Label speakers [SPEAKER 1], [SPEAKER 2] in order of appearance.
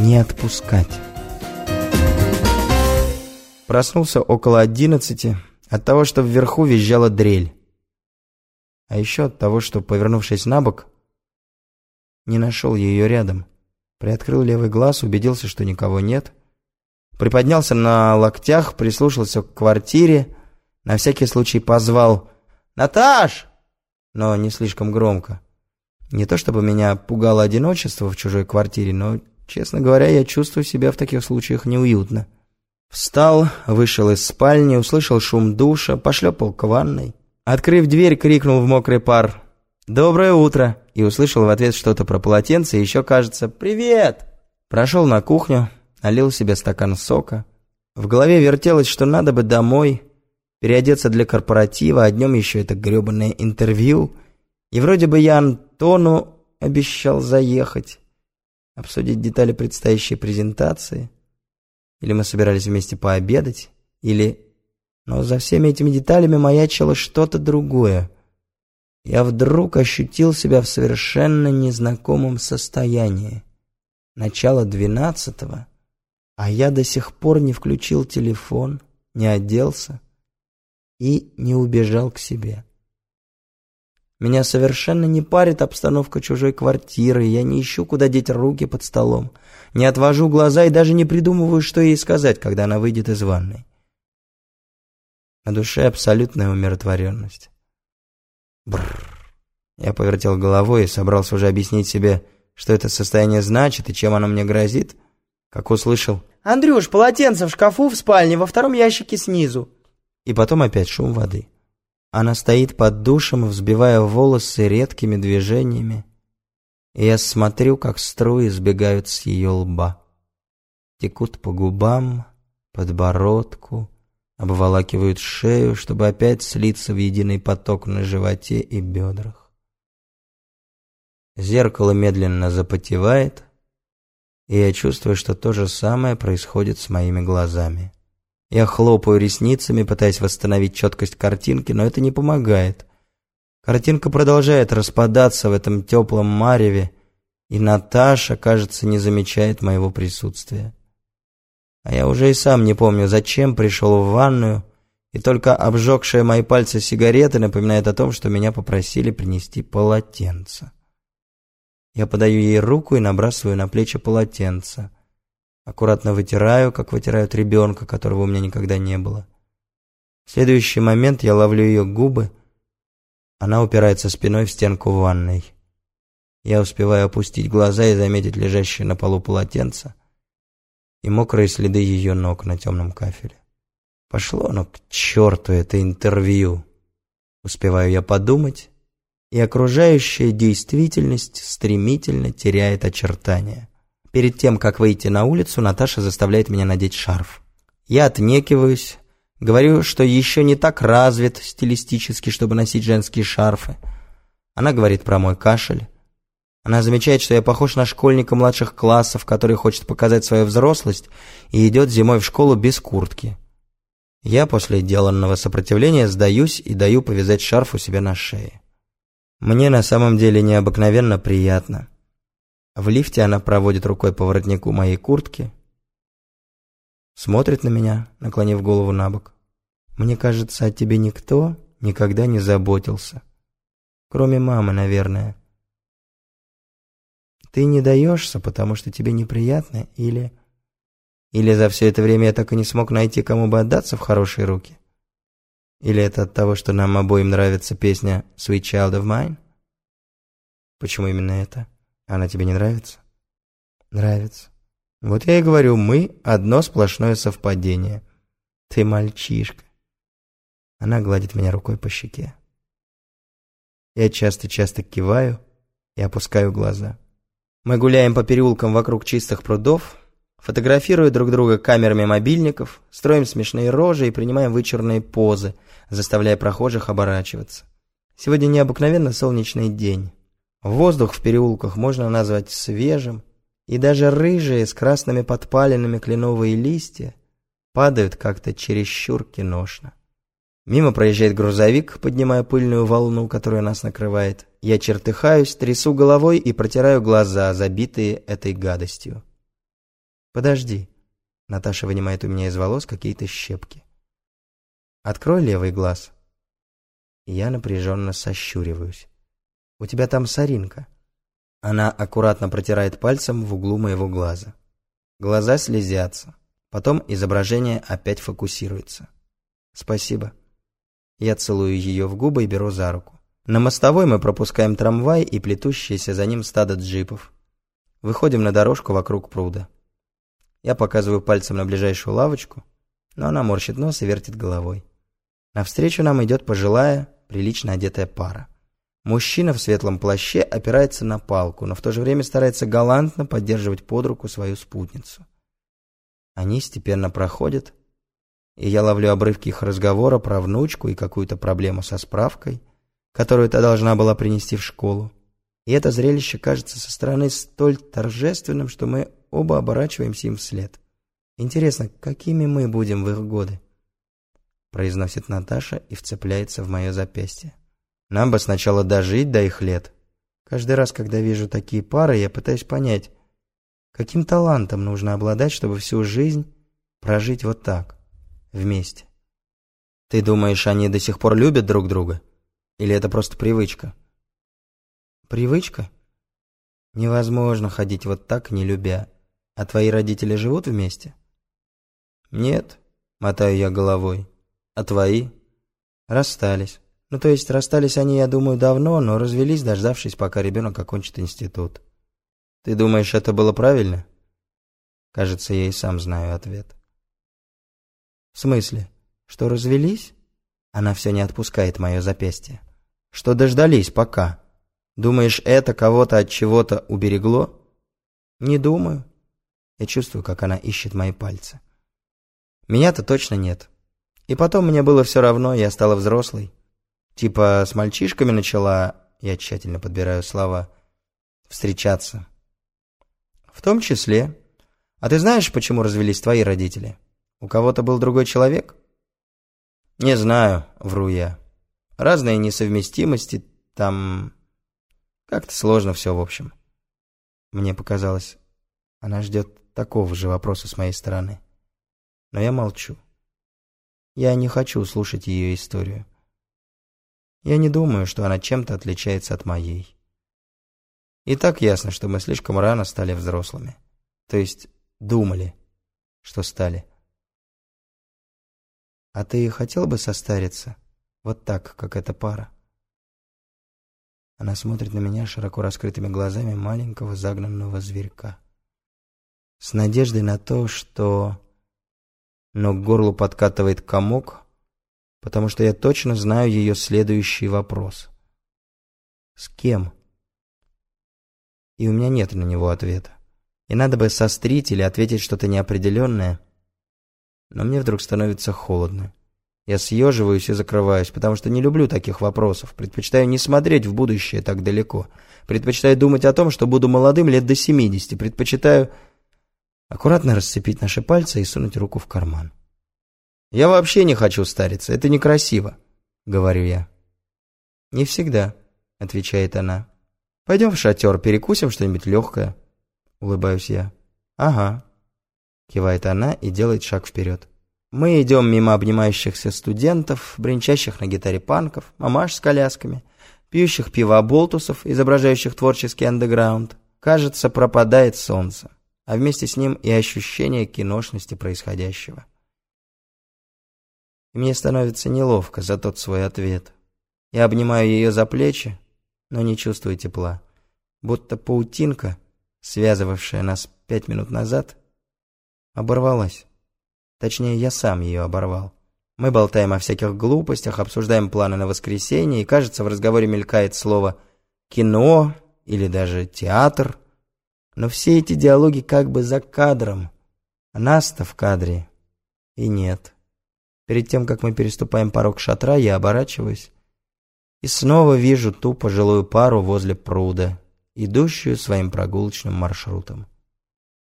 [SPEAKER 1] не отпускать. Проснулся около одиннадцати от того, что вверху визжала дрель. А еще от того, что, повернувшись на бок, не нашел ее рядом. Приоткрыл левый глаз, убедился, что никого нет. Приподнялся на локтях, прислушался к квартире, на всякий случай позвал «Наташ!» но не слишком громко. Не то чтобы меня пугало одиночество в чужой квартире, но, честно говоря, я чувствую себя в таких случаях неуютно. Встал, вышел из спальни, услышал шум душа, пошлепал к ванной. Открыв дверь, крикнул в мокрый пар «Доброе утро!» и услышал в ответ что-то про полотенце и еще, кажется, «Привет!». Прошел на кухню, налил себе стакан сока. В голове вертелось, что надо бы домой, переодеться для корпоратива, а днем еще это гребанное интервью. И вроде бы я Антону обещал заехать, обсудить детали предстоящей презентации. Или мы собирались вместе пообедать, или... Но за всеми этими деталями маячило что-то другое. Я вдруг ощутил себя в совершенно незнакомом состоянии. Начало двенадцатого, а я до сих пор не включил телефон, не оделся и не убежал к себе. Меня совершенно не парит обстановка чужой квартиры, я не ищу, куда деть руки под столом, не отвожу глаза и даже не придумываю, что ей сказать, когда она выйдет из ванной. На душе абсолютная умиротворенность. Бррр. Я повертел головой и собрался уже объяснить себе, что это состояние значит и чем оно мне грозит, как услышал «Андрюш, полотенце в шкафу в спальне, во втором ящике снизу». И потом опять шум воды. Она стоит под душем, взбивая волосы редкими движениями, и я смотрю, как струи сбегают с ее лба. Текут по губам, подбородку, обволакивают шею, чтобы опять слиться в единый поток на животе и бедрах. Зеркало медленно запотевает, и я чувствую, что то же самое происходит с моими глазами. Я хлопаю ресницами, пытаясь восстановить четкость картинки, но это не помогает. Картинка продолжает распадаться в этом теплом мареве, и Наташа, кажется, не замечает моего присутствия. А я уже и сам не помню, зачем пришел в ванную, и только обжегшая мои пальцы сигареты напоминает о том, что меня попросили принести полотенце. Я подаю ей руку и набрасываю на плечи полотенце. Аккуратно вытираю, как вытирают ребенка, которого у меня никогда не было. В следующий момент я ловлю ее губы. Она упирается спиной в стенку ванной. Я успеваю опустить глаза и заметить лежащее на полу полотенце и мокрые следы ее ног на темном кафеле. Пошло оно к черту, это интервью. Успеваю я подумать, и окружающая действительность стремительно теряет очертания. Перед тем, как выйти на улицу, Наташа заставляет меня надеть шарф. Я отнекиваюсь, говорю, что еще не так развит стилистически, чтобы носить женские шарфы. Она говорит про мой кашель. Она замечает, что я похож на школьника младших классов, который хочет показать свою взрослость и идет зимой в школу без куртки. Я после деланного сопротивления сдаюсь и даю повязать шарф у себя на шее. Мне на самом деле необыкновенно приятно. В лифте она проводит рукой по воротнику моей куртки, смотрит на меня, наклонив голову на бок. Мне кажется, о тебе никто никогда не заботился. Кроме мамы, наверное. Ты не даешься, потому что тебе неприятно, или... Или за все это время я так и не смог найти, кому бы отдаться в хорошие руки? Или это от того, что нам обоим нравится песня «Sweet Child of Mine»? Почему именно это? Она тебе не нравится? Нравится. Вот я и говорю, мы одно сплошное совпадение. Ты мальчишка. Она гладит меня рукой по щеке. Я часто-часто киваю и опускаю глаза. Мы гуляем по переулкам вокруг чистых прудов, фотографируя друг друга камерами мобильников, строим смешные рожи и принимаем вычурные позы, заставляя прохожих оборачиваться. Сегодня необыкновенно солнечный день. Воздух в переулках можно назвать свежим, и даже рыжие с красными подпалинами кленовые листья падают как-то чересчур киношно. Мимо проезжает грузовик, поднимая пыльную волну, которая нас накрывает. Я чертыхаюсь, трясу головой и протираю глаза, забитые этой гадостью. Подожди. Наташа вынимает у меня из волос какие-то щепки. Открой левый глаз. Я напряженно сощуриваюсь. У тебя там соринка. Она аккуратно протирает пальцем в углу моего глаза. Глаза слезятся. Потом изображение опять фокусируется. Спасибо. Я целую ее в губы и беру за руку. На мостовой мы пропускаем трамвай и плетущиеся за ним стадо джипов. Выходим на дорожку вокруг пруда. Я показываю пальцем на ближайшую лавочку, но она морщит нос и вертит головой. Навстречу нам идет пожилая, прилично одетая пара. Мужчина в светлом плаще опирается на палку, но в то же время старается галантно поддерживать под руку свою спутницу. Они степенно проходят, и я ловлю обрывки их разговора про внучку и какую-то проблему со справкой, которую та должна была принести в школу. И это зрелище кажется со стороны столь торжественным, что мы оба оборачиваемся им вслед. Интересно, какими мы будем в их годы? Произносит Наташа и вцепляется в мое запястье. Нам бы сначала дожить до их лет. Каждый раз, когда вижу такие пары, я пытаюсь понять, каким талантом нужно обладать, чтобы всю жизнь прожить вот так, вместе. Ты думаешь, они до сих пор любят друг друга? Или это просто привычка? Привычка? Невозможно ходить вот так, не любя. А твои родители живут вместе? Нет, мотаю я головой. А твои? Расстались. Ну, то есть, расстались они, я думаю, давно, но развелись, дождавшись, пока ребенок окончит институт. Ты думаешь, это было правильно? Кажется, я и сам знаю ответ. В смысле? Что развелись? Она все не отпускает мое запястье. Что дождались пока. Думаешь, это кого-то от чего-то уберегло? Не думаю. Я чувствую, как она ищет мои пальцы. Меня-то точно нет. И потом мне было все равно, я стала взрослой. Типа с мальчишками начала, я тщательно подбираю слова, встречаться. В том числе. А ты знаешь, почему развелись твои родители? У кого-то был другой человек? Не знаю, вру я. Разные несовместимости, там... Как-то сложно все, в общем. Мне показалось, она ждет такого же вопроса с моей стороны. Но я молчу. Я не хочу слушать ее историю. Я не думаю, что она чем-то отличается от моей. И так ясно, что мы слишком рано стали взрослыми. То есть думали, что стали. А ты хотел бы состариться? Вот так, как эта пара? Она смотрит на меня широко раскрытыми глазами маленького загнанного зверька с надеждой на то, что... Но к горлу подкатывает комок, потому что я точно знаю ее следующий вопрос. С кем? И у меня нет на него ответа. И надо бы сострить или ответить что-то неопределенное. Но мне вдруг становится холодно. Я съеживаюсь и закрываюсь, потому что не люблю таких вопросов. Предпочитаю не смотреть в будущее так далеко. Предпочитаю думать о том, что буду молодым лет до 70. Предпочитаю Аккуратно расцепить наши пальцы и сунуть руку в карман. «Я вообще не хочу стариться, это некрасиво», — говорю я. «Не всегда», — отвечает она. «Пойдем в шатер, перекусим что-нибудь легкое», — улыбаюсь я. «Ага», — кивает она и делает шаг вперед. Мы идем мимо обнимающихся студентов, бренчащих на гитаре панков, мамаш с колясками, пьющих пиво болтусов, изображающих творческий андеграунд. Кажется, пропадает солнце а вместе с ним и ощущение киношности происходящего. Мне становится неловко за тот свой ответ. Я обнимаю ее за плечи, но не чувствую тепла. Будто паутинка, связывавшая нас пять минут назад, оборвалась. Точнее, я сам ее оборвал. Мы болтаем о всяких глупостях, обсуждаем планы на воскресенье, и, кажется, в разговоре мелькает слово «кино» или даже «театр», но все эти диалоги как бы за кадром. А нас-то в кадре и нет. Перед тем, как мы переступаем порог шатра, я оборачиваюсь и снова вижу ту пожилую пару возле пруда, идущую своим прогулочным маршрутом.